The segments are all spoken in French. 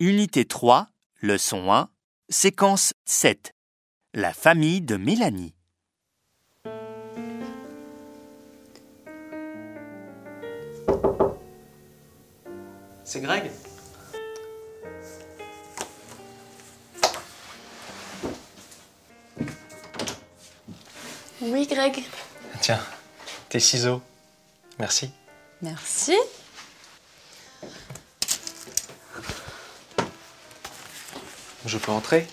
Unité 3, leçon 1, séquence 7. La famille de Mélanie. C'est Greg? Oui, Greg. Tiens, tes ciseaux. Merci. Merci. Je peux entrer?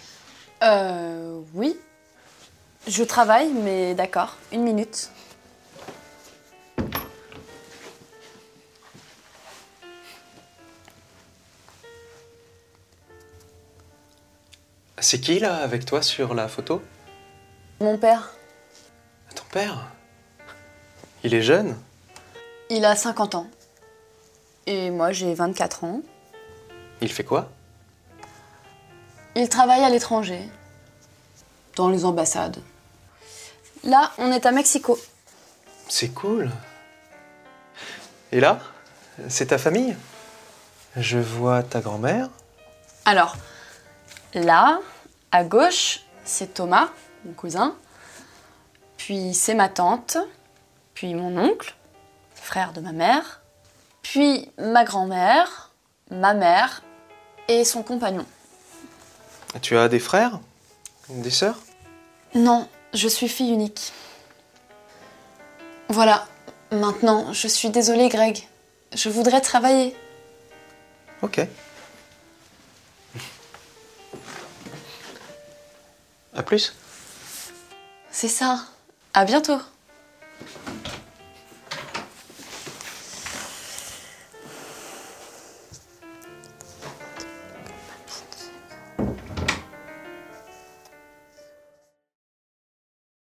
Euh, oui. Je travaille, mais d'accord. Une minute. C'est qui là avec toi sur la photo? Mon père, Ton père? Il est jeune? Il a 50 ans. Et moi, j'ai 24 ans. Il fait quoi? Il travaille à l'étranger. Dans les ambassades. Là, on est à Mexico. C'est cool. Et là C'est ta famille? Je vois ta grand-mère. Alors, là, à gauche, c'est Thomas, mon cousin. Puis c'est ma tante. Puis mon oncle, frère de ma mère. Puis ma grand-mère, ma mère et son compagnon. Tu as des frères? Des sœurs? Non, je suis fille unique. Voilà, maintenant, je suis désolée, Greg. Je voudrais travailler. Ok. À plus C'est ça. À bientôt.